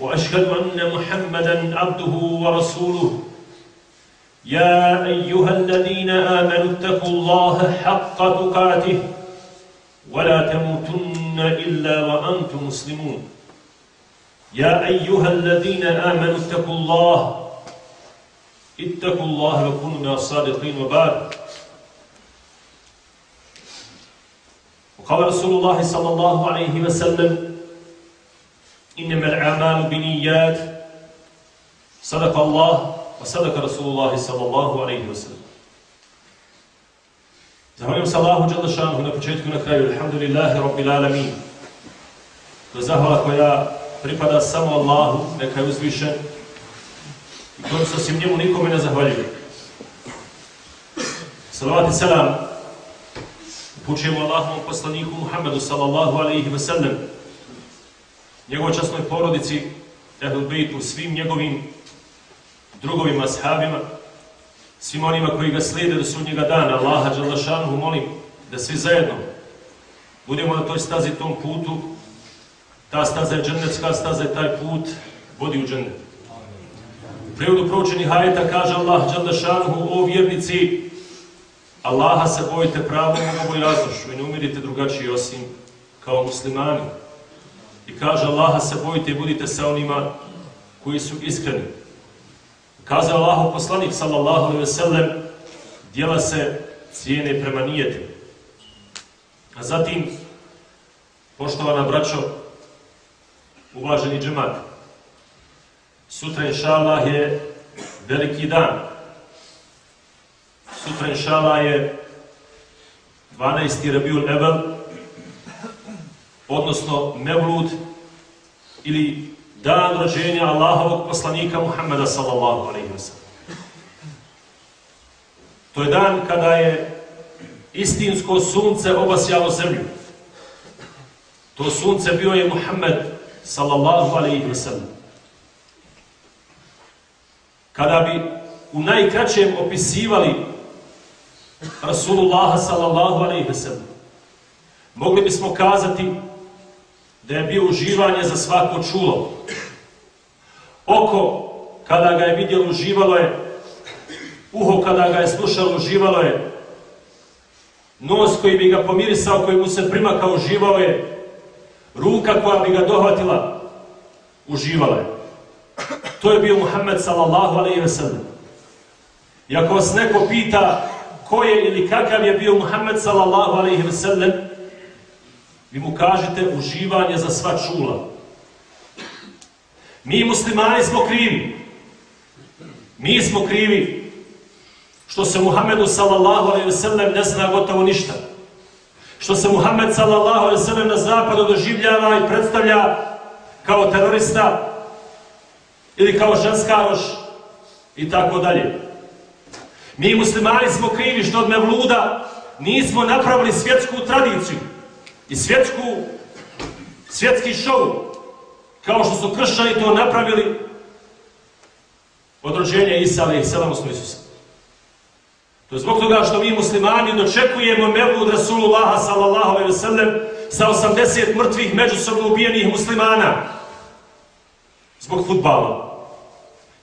وأشهد أن محمدا عبده ورسوله. يا أيها الذين آمنوا اتقوا الله حق تقاته ولا تموتن إلا وأنتم مسلمون. يا أيها الذين آمنوا اتقوا الله اتقوا الله وكونوا من الصادقين وبعد. وقال رسول الله صلى الله عليه وسلم إنما الأعمال بنيات صدق الله وصدق رسول الله صلى الله عليه وسلم Zahvaljujem se Allahu Đalešanhu na početku i na kraju. Alhamdulillahi Rabbil Alamin. To je zahvala koja pripada samo Allahu, neka je uzvišen i kojom se osim njemu nikome ne zahvaljuje. Salavat i selam upućujemo Allahom poslaniku Muhammedu sallallahu alaihi wa sallam njegovoj časnoj porodici, Ehlul Bejtu, svim njegovim drugovima, sahabima, svim onima koji ga slijede do sudnjega dana, Allaha Đalašanhu, molim da svi zajedno budemo na toj stazi, tom putu, ta staza je džennetska staza taj put vodi u džennet. U prirodu proučenih ajeta kaže Allah Đalašanhu, o vjernici, Allaha se bojite pravom i raznošu i ne umirite drugačiji osim kao muslimani. I kaže Allaha se bojite i budite sa onima koji su iskreni. Kazao Allahu poslanik sallallahu alejhi ve sellem djela se cijene prema nijetu. A zatim poštovana braćo uvaženi džemat sutra inshallah je veliki dan. Sutra inshallah je 12. Rabiul Evvel odnosno Mevlud ili dan rođenja Allahovog poslanika Muhammeda sallallahu alaihi wa sallam. To je dan kada je istinsko sunce obasjalo zemlju. To sunce bio je Muhammed sallallahu alaihi wa sallam. Kada bi u najkraćem opisivali Rasulullaha sallallahu alaihi wa sallam, mogli bismo kazati da je bio uživanje za svako čulo. Oko, kada ga je vidjelo, uživalo je. Uho, kada ga je slušalo, uživalo je. Nos koji bi ga pomirisao, koji mu se primakao, uživao je. Ruka koja bi ga dohvatila, uživala je. To je bio Muhammed sallallahu alaihi ve sellem. I ako vas neko pita ko je ili kakav je bio Muhammed sallallahu alaihi ve sellem, vi mu kažete uživanje za sva čula. Mi muslimani smo krivi. Mi smo krivi što se Muhammedu sallallahu alaihi ve sellem ne zna gotovo ništa. Što se Muhammed sallallahu alaihi ve sellem na zapadu doživljava i predstavlja kao terorista ili kao ženskaroš i tako dalje. Mi muslimani smo krivi što od Mevluda nismo napravili svjetsku tradiciju i svjetsku, svjetski šov, kao što su kršćani to napravili od rođenja Isa, ali i selam osmo Isusa. To je zbog toga što mi muslimani dočekujemo Mevlud Rasulullaha sallallahu alaihi ve sellem sa 80 mrtvih međusobno ubijenih muslimana zbog futbala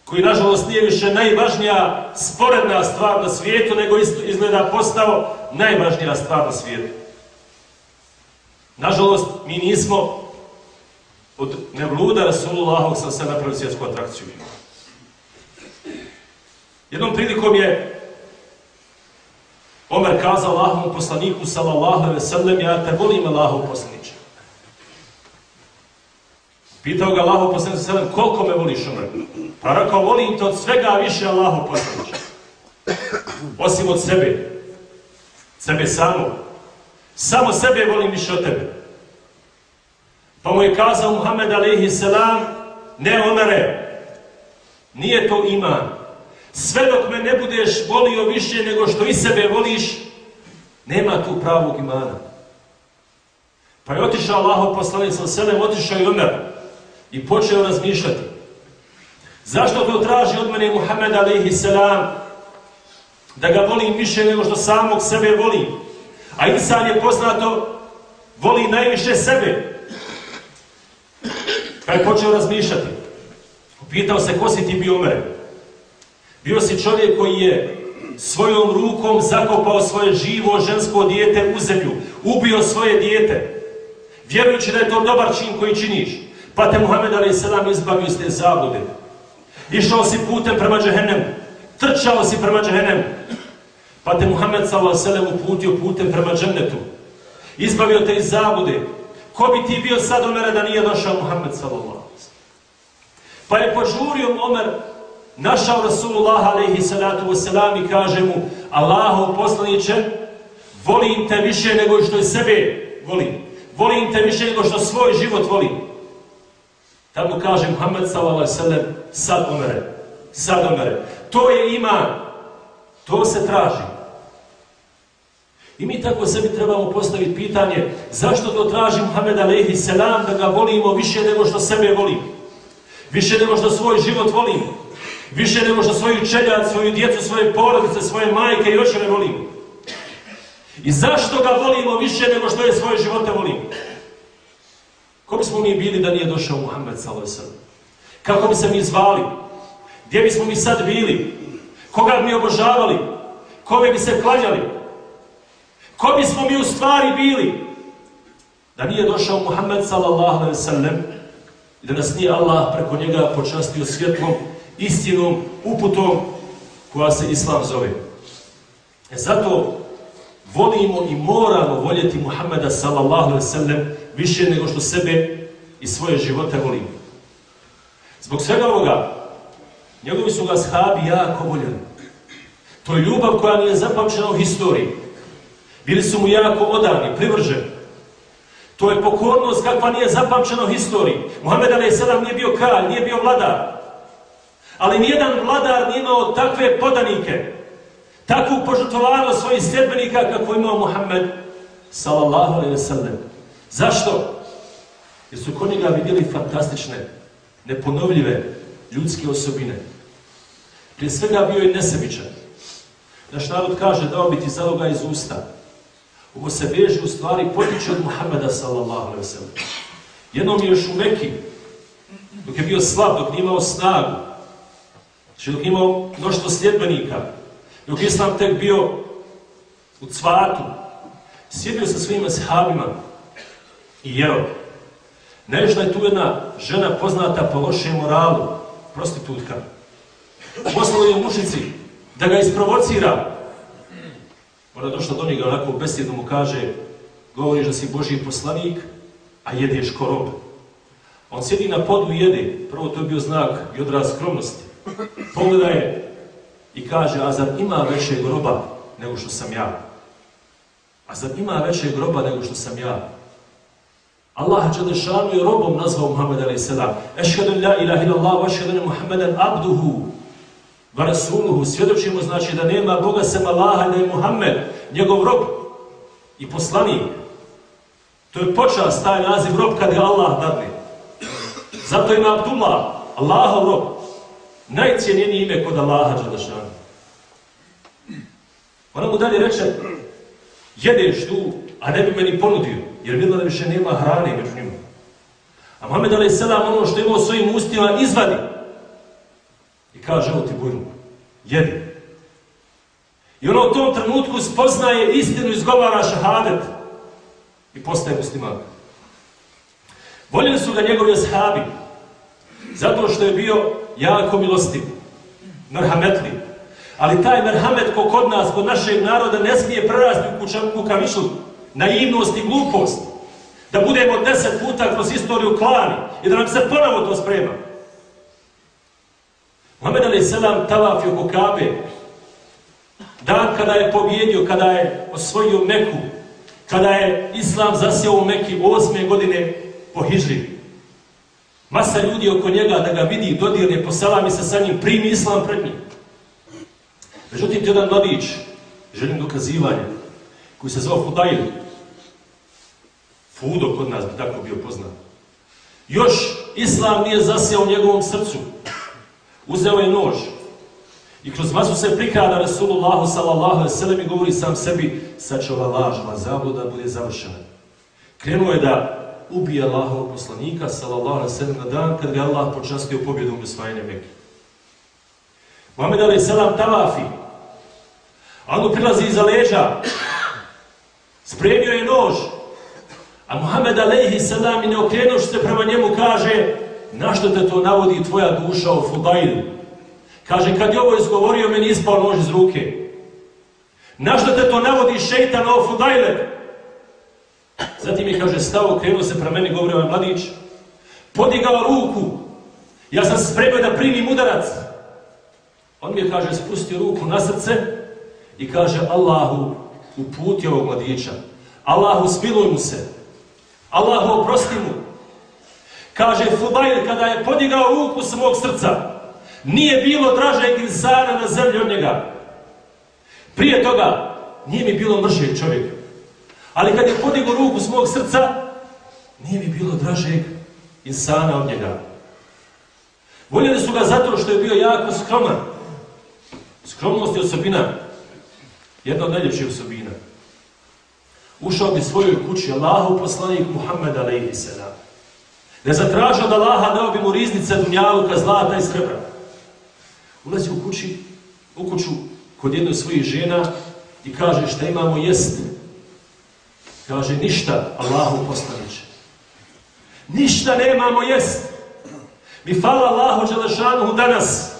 koji nažalost nije više najvažnija sporedna stvar na svijetu, nego isto izgleda postao najvažnija stvar na svijetu. Nažalost, mi nismo od nevluda Rasulullah sa se napravili svjetsku atrakciju. Jednom prilikom je Omer kazao Allahom poslaniku sallallahu alaihi sallam ja te volim Allahom poslaniče. Pitao ga Allahom poslaniku sallam koliko me voliš Omer? Pa rekao volim te od svega više Allahom poslaniče. Osim od sebe. Sebe samo. Samo sebe volim više od tebe. Pa mu je kazao Muhammed alaihi salam, ne Omere, Nije to iman. Sve dok me ne budeš volio više nego što i sebe voliš, nema tu pravog imana. Pa je otišao Allahov poslanik sa selem, otišao i Omer i počeo razmišljati. Zašto to traži od mene Muhammed alaihi selam da ga volim više nego što samog sebe volim? A insan je poznato voli najviše sebe. Pa je počeo razmišljati. Upitao se ko si ti bio Omer. Bio si čovjek koji je svojom rukom zakopao svoje živo žensko dijete u zemlju. Ubio svoje dijete. Vjerujući da je to dobar čin koji činiš. Pa te Muhammed a.s. izbavio iz te zablude. Išao si putem prema džehennemu. Trčao si prema džehennemu. Pa te Muhammed s.a.v. uputio putem prema džennetu. Izbavio te iz zabude. Ko bi ti bio sad Omer da nije došao Muhammed s.a.v. Pa je požurio Omer našao Rasulullah alaihi salatu i kaže mu Allaho poslaniće volim te više nego što je sebe volim. Volim te više nego što svoj život volim. Tad mu kaže Muhammed sallallahu sad umere. Sad umere. To je iman. To se traži. I mi tako sebi trebamo postaviti pitanje zašto to traži Muhammed Aleyhi Selam da ga volimo više nego što sebe volim. Više nego što svoj život volim. Više nego što svoju čeljad, svoju djecu, svoje porodice, svoje majke i očeve volim. I zašto ga volimo više nego što je svoje živote volim? Ko bismo mi bili da nije došao Muhammed s.a.v. Kako bi se mi zvali? Gdje bismo mi sad bili? Koga bi mi obožavali? Kome bi se klanjali? Ko bismo mi u stvari bili? Da nije došao Muhammed sallallahu alaihi sallam I da nas nije Allah preko njega počastio svjetlom, istinom, uputom koja se Islam zove. E zato volimo i moramo voljeti Muhammeda sallallahu alaihi sallam više nego što sebe i svoje živote volimo. Zbog svega ovoga, njegovi su ga shabi jako voljeli. To je ljubav koja nije zapamćena u historiji. Bili su mu jako odavni, privrženi. To je pokornost kakva nije zapamćena u historiji. Muhammed a.s. nije bio kralj, nije bio vladar. Ali nijedan vladar nije imao takve podanike, takvu požutovanost svojih sljedbenika kako imao Muhammed sallallahu alaihi wa sallam. Zašto? Jer su kod njega vidjeli fantastične, neponovljive ljudske osobine. Prije svega bio je nesebičan. Naš narod kaže da bi ti zaloga iz usta. Ovo se veže u stvari potiče od Muhammeda sallallahu alaihi wa sallam. Jednom je još u Mekiji, dok je bio slab, dok nije imao snagu, znači dok je imao mnoštvo sljedbenika, dok je Islam tek bio u cvatu, sjedio sa svojima sahabima i jeo. Nežna je tu jedna žena poznata po lošem moralu, prostitutka. Poslala je mušici da ga isprovocira. Ona došla do njega, onako besjedno mu kaže, govoriš da si Božji poslanik, a jedeš korob. On sjedi na podu i jede. Prvo to je bio znak i odraz skromnosti. Pogleda je i kaže, a zar ima veće groba nego što sam ja? A zar ima veće groba nego što sam ja? Allah Đelešanu je robom nazvao Muhammed a.s. Ešhedu la ilaha illallah, wa ešhedu Muhammeden abduhu, Va rasuluhu. Svjedočimo znači da nema Boga sem Allaha, da je Muhammed njegov rob i poslanik. To je počas taj naziv rob kad ga Allah dadne. Zato ima Abdullah, Allahov rob. Najcijenjenije ime kod Allaha Đelešanu. Ona mu dalje reče, jedeš tu, a ne bi meni ponudio jer vidjela da više nema hrane među njima. A Mohamed selam ono što imao svojim ustima izvadi kaže, evo ti bujru, jedi. I ono u tom trenutku spoznaje istinu, izgovara šahadet i postaje musliman. Voljeli su ga njegovi ashabi, zato što je bio jako milostiv, merhametli. Ali taj merhamet ko kod nas, kod našeg naroda, ne smije prerasti u kukavišluku naivnost i glupost, da budemo deset puta kroz istoriju klani i da nam se ponovo to sprema. Mohamed Ali Selam je oko Kabe, dan kada je pobjedio, kada je osvojio Meku, kada je Islam zasjeo u Meki osme godine po Hižri. Masa ljudi oko njega da ga vidi, dodirne, posalami se sa njim, primi islam pred njim. Međutim, ti jedan mladić, želim dokazivanje, koji se zvao Fudajl, Fudo kod nas bi tako bio poznat. Još islam nije zasijao u njegovom srcu. Uzeo je nož. I kroz masu se prikada Rasulullahu sallallahu alaihi sallam i govori sam sebi, sad će ova lažna zabluda bude završena. Krenuo je da ubije Allahov poslanika sallallahu alaihi sallam na dan kad ga Allah počastio pobjedom u Mekke. Muhammed alaihi sallam tavafi. A ono prilazi iza leđa. Spremio je nož. A Muhammed alaihi sallam i neokrenuoš se prema njemu kaže na što te to navodi tvoja duša o Fudailu? Kaže, kad je ovo izgovorio, meni ispao nož iz ruke. Na što te to navodi šeitan o Fudailu? Zatim je, kaže, stao, krenuo se prema meni, govori ovaj mladić, podigao ruku, ja sam spremio da primim udarac. On mi je, kaže, spustio ruku na srce i kaže, Allahu, uputi ovog mladića. Allahu, smiluj mu se. Allahu, oprosti mu. Kaže, Fudail, kada je podigao ruku svog srca, nije bilo dražeg insana na zemlji od njega. Prije toga, nije mi bilo mršeg čovjeka. Ali kad je podigao ruku svog srca, nije mi bilo dražeg insana od njega. Voljeli su ga zato što je bio jako skroman. Skromnost je osobina. Jedna od najljepših osobina. Ušao bi svojoj kući Allahu poslanik Muhammed alaihi sallam. Ne zatražio od Allaha dao bi mu riznice dunjaluka, zlata i srebra. Ulazi u kući, u kuću kod jedne svojih žena i kaže šta imamo jest. Kaže ništa Allahu poslaniće. Ništa nemamo jest. Mi fala Allahu Đelešanuhu danas.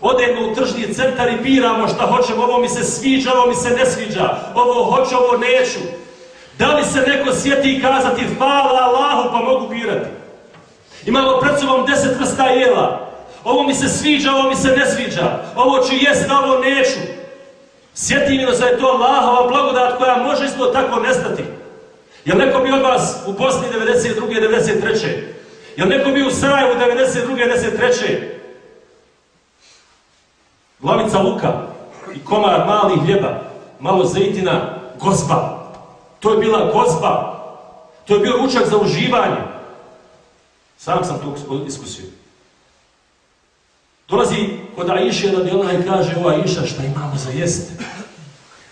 Odemo u tržni centar i biramo šta hoćemo. Ovo mi se sviđa, ovo mi se ne sviđa. Ovo hoću, ovo neću. Da li se neko sjeti i kazati hvala Allahu pa mogu birati? Imamo pred sobom deset vrsta jela. Ovo mi se sviđa, ovo mi se ne sviđa. Ovo ću jest, ovo neću. Sjeti mi da je to Allahova blagodat koja može isto tako nestati. Jel neko bi od vas u Bosni 92. 93. Jel neko bi u Sarajevu 92. 93. Glavica luka i komar malih hljeba, malo zejtina, gozba. To je bila gozba. To je bio ručak za uživanje. Sam sam to iskusio. Dolazi kod Aisha radi ona i kaže, o Aisha, šta imamo za jeste?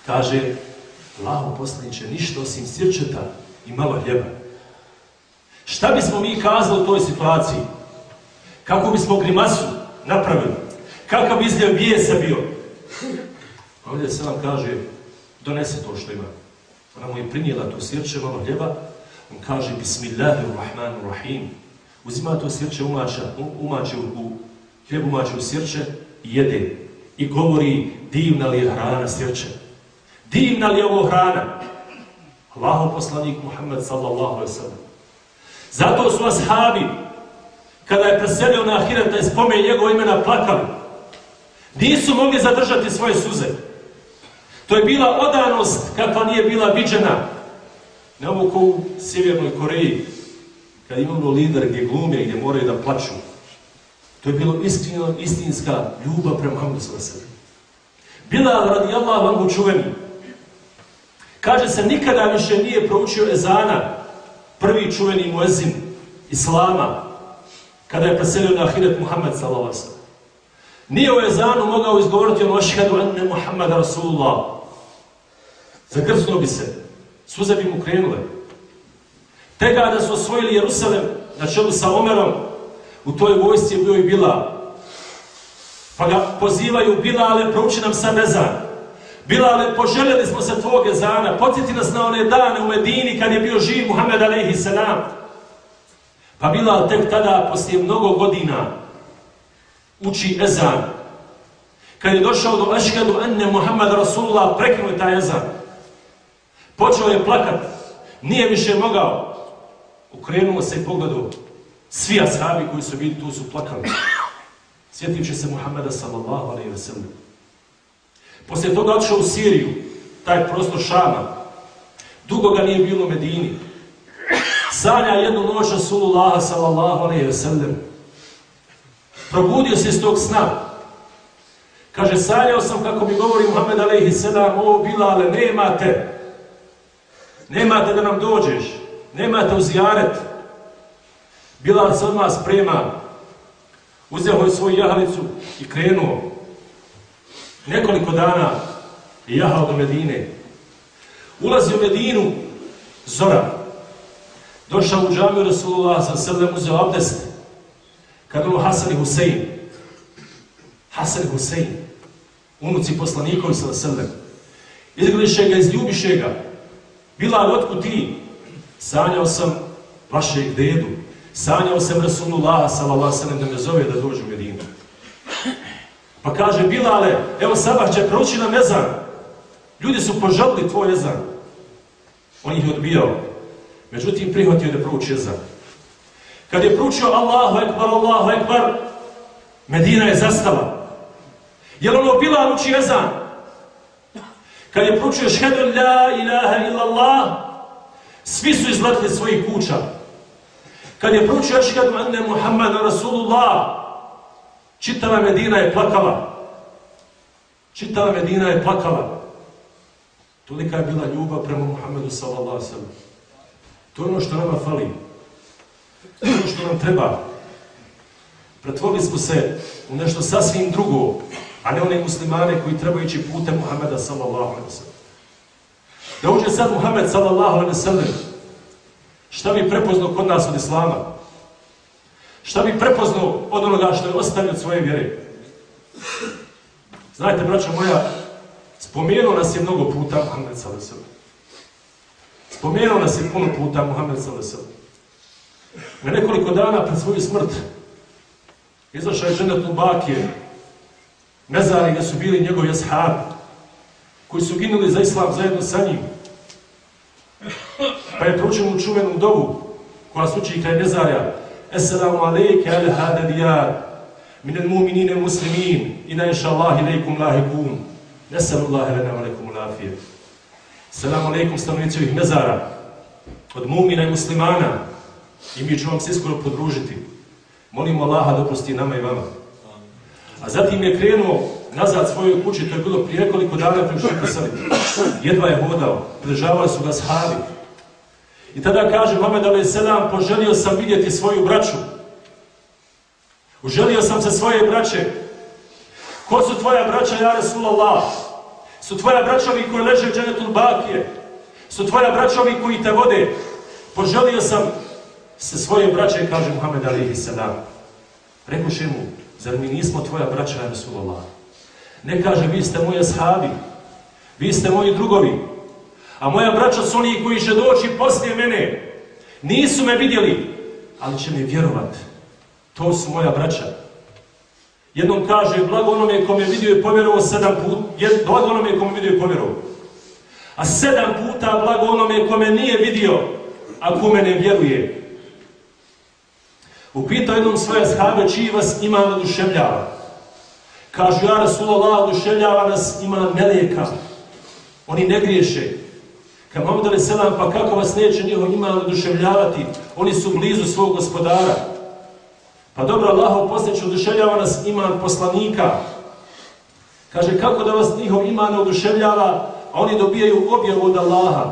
Kaže, Laho poslaniće, ništa osim sirčeta i malo hljeba. Šta bismo mi kazali u toj situaciji? Kako bismo grimasu napravili? Kakav bi izgled bijesa bio? Ovdje se vam kaže, donese to što ima. Ona mu je prinijela to sirče, malo hljeba. On kaže, Bismillahirrahmanirrahim. Uzima to sirče, umača, umače u, u hljeb umače u sirče i jede. I govori, divna li je hrana sirče? Divna li je ovo hrana? Allaho poslanik Muhammed sallallahu alaihi sallam. Zato su ashabi, kada je preselio na ahireta i spomen njegov imena, plakali. Nisu mogli zadržati svoje suze. To je bila odanost kakva nije bila viđena. Ne ovo ko u Sjevernoj Koreji, kad imamo lider gdje glume, gdje moraju da plaću. To je bilo iskreno, istinska ljubav prema Muhammedu s.a.v. Bilal radi Allah vam čuveni. Kaže se, nikada više nije proučio Ezana, prvi čuveni muezin Islama, kada je preselio na Ahiret Muhammed s.a.v. Nije u Ezanu mogao izgovoriti ono ašhedu enne Muhammed Rasulullah. Zagrznuo bi se, suze bi mu krenule. Te kada su osvojili Jerusalem na čelu sa Omerom, U toj vojsci je bio i Bila. Pa ga pozivaju, Bilale, prouči nam sad ezan. Bilale, poželjeli smo se tvog ezana. Podsjeti nas na one dane u Medini kad je bio živ Muhammed Alehi Selam. Pa Bilal tek tada, poslije mnogo godina, uči ezan. Kad je došao do Aškadu Enne Muhammed Rasulullah, prekinuo je taj ezan. Počeo je plakat. Nije više mogao. Ukrenuo se i pogledao. Svi ashabi koji su bili tu su plakali. Sjetim će se Muhammeda sallallahu alaihi wa sallam. Poslije toga odšao u Siriju, taj prostor Šama. Dugo ga nije bilo u Medini. Sanja jednu noć Rasulullaha sallallahu alaihi wa sallam. Probudio se iz tog sna. Kaže, sanjao sam kako mi govori Muhammed alaihi sallam, o Bilale, nemate. Nemate da nam dođeš. Nemate uzijaret. Bilal se odmah sprema. Uzeo je svoju jahalicu i krenuo. Nekoliko dana je jahao do Medine. Ulazi u Medinu, zora. Došao u džamiju Rasulullah sa srdem, uzeo abdest. Kad ono Hasan i Husein. Hasan i Husein. Unuci poslanikovi sa srdem. Izgledeše ga, izljubiše ga. Bilal, otkud ti? Sanjao sam vašeg dedu. Sanjao sam Rasulullah sallallahu sallam da me zove da dođu u Medinu. Pa kaže Bilale, evo sabah će proći na mezan. Ljudi su požalili tvoj jezan. On ih je odbijao. Međutim, prihvatio da prouči jezan. Kad je proučio Allahu ekbar, Allahu ekbar, Medina je zastala. Je li ono Bilal uči jezan? Kad je proučio šhedu la ilaha illallah, svi su izletili svojih kuća. Kad je proučio šhedu anne Muhammeda Rasulullah, čitava Medina je plakala. Čitava Medina je plakala. Tolika je bila ljubav prema Muhammedu sallallahu sallam. To je ono što nama fali. To je ono što nam treba. Pretvorili smo se u nešto sasvim drugo, a ne one muslimane koji trebaju ići putem Muhammeda sallallahu sallam. Da uđe sad Muhammed sallallahu alaihi sallam, šta bi prepoznao kod nas od Islama? Šta bi prepoznao od onoga što je ostavio od svoje vjere? Znajte, braćo moja, Spomenuo nas je mnogo puta Muhammed s.a.v. Spomenuo nas je puno puta Muhammed sallallahu alaihi sallam. Na nekoliko dana pred svoju smrt izašao je ženet Lubakije, mezari gdje su bili njegovi ashabi, koji su ginuli za islam zajedno sa njim. Pa je pručen u čuvenu dobu koja se uči kraj mezarja Esselamu alejke al hada diyar min al mu'minin al muslimin ina inša Allah ilaikum lahiqun Nesalu Allah lena alaikum ulafije. Selamu alaikum stanovnici ovih mezara, od mumina i muslimana, i mi ću vam se iskoro podružiti. Molimo Allaha da oprosti nama i vama. A zatim je krenuo nazad svojoj kući, to je bilo prije nekoliko dana prije što pisali. Jedva je hodao, pridržavali su ga shavi. I tada kaže Mohamed Ali Selam, poželio sam vidjeti svoju braću. Uželio sam se svoje braće, Ko su tvoja braća, ja Resulallah? Su tvoja braćovi koji leže u dženetu bakije? Su tvoja braćovi koji te vode? Poželio sam se svoje braće, kaže Muhammed Ali sallam. Rekuše mu, zar mi nismo tvoja braća, ja Resulallah? Ne kaže, vi ste moji ashabi, vi ste moji drugovi, a moja braća su oni koji će doći poslije mene. Nisu me vidjeli, ali će mi vjerovat. To su moja braća. Jednom kaže, blago onome je vidio i povjerovao sedam puta, blago onome kome vidio i povjerovao. A sedam puta blago onome kome nije vidio, a kome ne vjeruje. Upitao jednom svoje shabe, čiji vas ima naduševljava. Kažu, ja Rasulallah, oduševljava nas ima melijeka. Oni ne griješe. Kad vam dali Selam, pa kako vas neće njihov ima naduševljavati? Oni su blizu svog gospodara. Pa dobro, Allah posljedće oduševljava nas iman poslanika. Kaže, kako da vas njihov iman oduševljava, a oni dobijaju objavu od Allaha.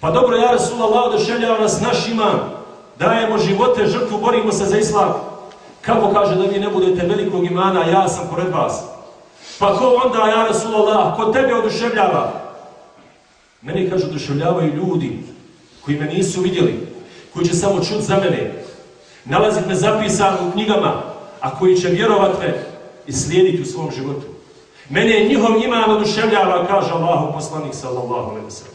Pa dobro, ja Rasulullah oduševljava nas naš iman. Dajemo živote, žrtvu, borimo se za islam. Kako kaže da vi ne budete velikog imana, ja sam pored vas. Pa ko onda, ja Rasulallah, ko tebe oduševljava? Meni kaže, oduševljavaju ljudi koji me nisu vidjeli, koji će samo čut za mene, nalazit me zapisan u knjigama, a koji će vjerovat me i slijediti u svom životu. Mene je njihov iman oduševljava, kaže Allahu poslanik sallallahu alaihi wa sallam.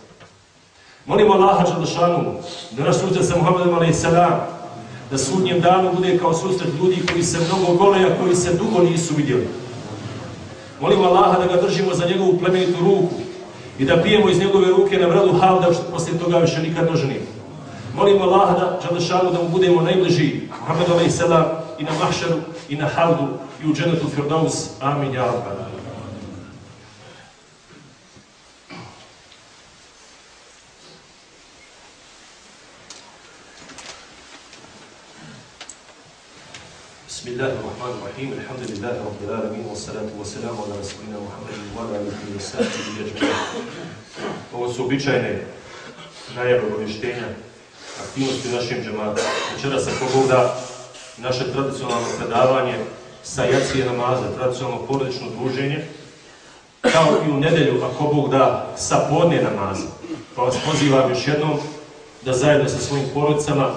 Molimo Allaha Đalšanu da nas susret sa Muhammedom Ali sallam, da sudnjem danu bude kao susret ljudi koji se mnogo gole, a koji se dugo nisu vidjeli. Molimo Allaha da ga držimo za njegovu plemenitu ruku i da pijemo iz njegove ruke na vradu havda, što poslije toga više nikad doženimo. Molimo Allaha da Đalešanu da mu budemo najbliži Muhammedu alaih selam i na mahšaru i na havdu i u dženetu Firdaus. Amin, ja Rabba. الله الرحمن الرحيم الحمد لله رب العالمين والصلاة والسلام على رسولنا محمد وعلى آله وصحبه أجمعين Ovo su običajne najave obavještenja aktivnosti u našem džematu. Večeras ako Bog da naše tradicionalno predavanje sa jacije namaza, tradicionalno porodično druženje, kao i u nedelju ako Bog da sa podne namaza. Pa vas pozivam još jednom da zajedno sa svojim porodicama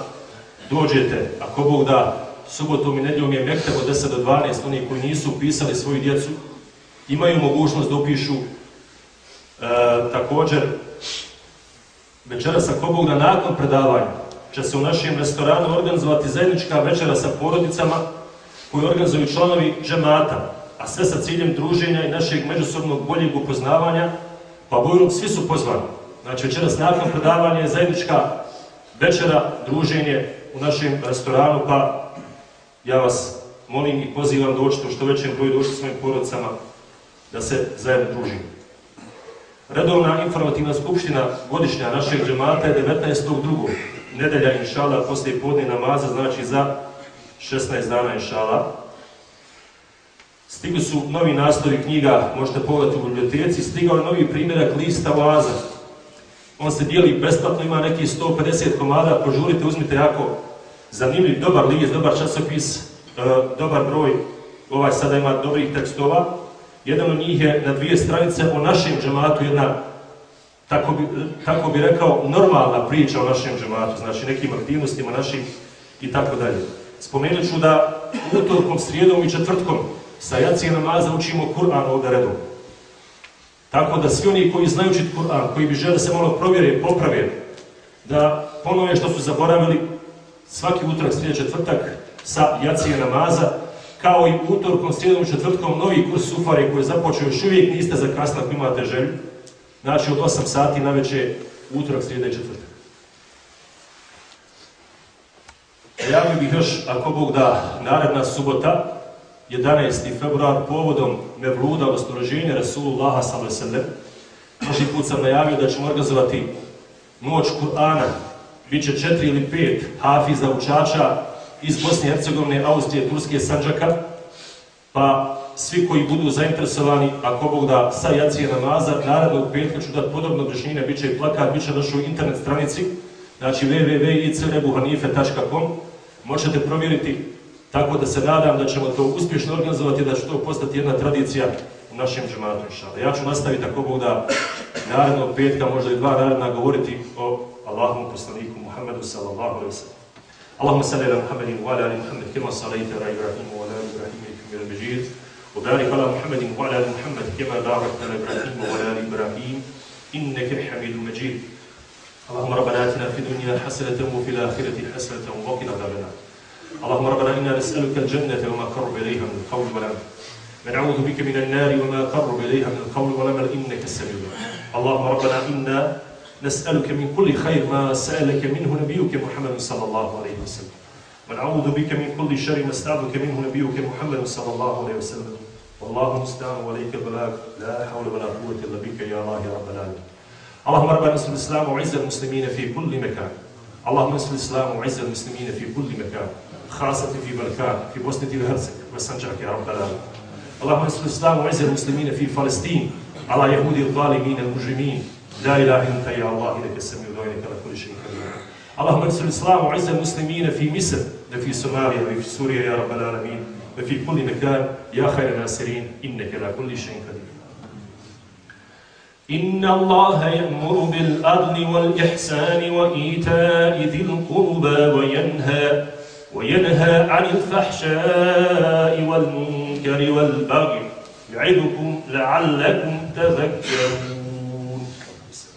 dođete, ako Bog da, subotom i nedljom je Mekteb od 10 do 12, oni koji nisu upisali svoju djecu, imaju mogućnost da upišu e, također večera sa kobog da nakon predavanja će se u našem restoranu organizovati zajednička večera sa porodicama koji organizuju članovi džemata, a sve sa ciljem druženja i našeg međusobnog boljeg upoznavanja, pa bojno svi su pozvani. Znači večeras nakon predavanja je zajednička večera, druženje u našem restoranu, pa ja vas molim i pozivam da u što većem broju došli svojim porodcama da se zajedno družimo. Redovna informativna skupština godišnja našeg džemata je 19.2. nedelja inšala poslije podne namaza, znači za 16 dana inšala. Stigli su novi naslovi knjiga, možete pogledati u biblioteci, stigao je novi primjerak lista oaza. On se dijeli besplatno, ima neki 150 komada, požurite, uzmite jako zanimljiv, dobar list, dobar časopis, e, dobar broj, ovaj sada ima dobrih tekstova. Jedan od njih je na dvije stranice o našem džematu, jedna, tako bi, tako bi rekao, normalna priča o našem džematu, znači nekim aktivnostima našim i tako dalje. Spomenut ću da utorkom, srijedom i četvrtkom sa jacije namaza učimo Kur'an ovdje redom. Tako da svi oni koji znaju učiti Kur'an, koji bi žele se malo provjere, poprave, da ponove što su zaboravili, svaki utorak, srijed četvrtak sa jacije namaza, kao i utorkom, srijedom četvrtkom, novi kurs Sufare koji je započeo, još uvijek niste za ako imate želju. Znači od 8 sati na večer, utorak, srijeda i četvrtak. Javio bih još, ako Bog da, naredna subota, 11. februar, povodom Mevluda, odnosno rođenja Rasulullaha s.a.v. Prošli put sam najavio da ćemo organizovati noć Kur'ana. Biće četiri ili pet hafiza učača iz Bosne i Hercegovine, Austrije, Turske, Sanđaka. Pa svi koji budu zainteresovani, ako Bog da sa jacije namaza, narednog petka ću dati podobno objašnjenje, bit će i plakat, bit će našoj internet stranici, znači www.icrebuhanife.com možete provjeriti, tako da se nadam da ćemo to uspješno organizovati, da će to postati jedna tradicija u našem džematu. Ja ću nastaviti tako Bog da naravno petka, možda i dva naredna, govoriti o Allahom poslaniku Muhammedu sallallahu alaihi wa sallam. اللهم صل على محمد وعلى آل محمد كما صليت على إبراهيم وعلى آل إبراهيم انك حميد مجيد وبارك على محمد وعلى آل محمد كما باركت على إبراهيم وعلى آل إبراهيم. إنك حميد مجيد اللهم ربنا آتنا في الدنيا حسنة وفي الآخرة حسنة وقنا عذاب النار. اللهم ربنا إنا نسألك الجنة وما قرب إليها من القول والعمل ونعوذ بك من النار وما قرب إليها من القول والعمل إنك السميع اللهم ربنا إنا نسألك من كل خير ما سألك منه نبيك محمد صلى الله عليه وسلم. ونعوذ بك من كل شر ما استعاذك منه نبيك محمد صلى الله عليه وسلم. والله المستعان وعليك البلاغ. لا حول ولا قوة إلا بك يا الله يا رب العالمين. اللهم ربنا انصر الإسلام وعز المسلمين في كل مكان. اللهم انصر الإسلام وعز المسلمين في كل مكان. خاصة في بلكان في بوسنة الهرسك. وسنجاك يا رب العالمين. اللهم انصر الإسلام وعز المسلمين في فلسطين. على يهود الظالمين المجرمين. لا إله إلا أنت يا الله انك السميع الدعاء انك على كل شيء قدير. اللهم انصر الإسلام وعز المسلمين في مصر وفي سوماليا وفي سوريا يا رب العالمين وفي كل مكان. يا خير الناصرين إنك على كل شيء قدير. إن الله يأمر بالعدل والإحسان وإيتاء ذي القربى وينهى وينهى عن الفحشاء والمنكر والبغي يعظكم لعلكم تذكرون.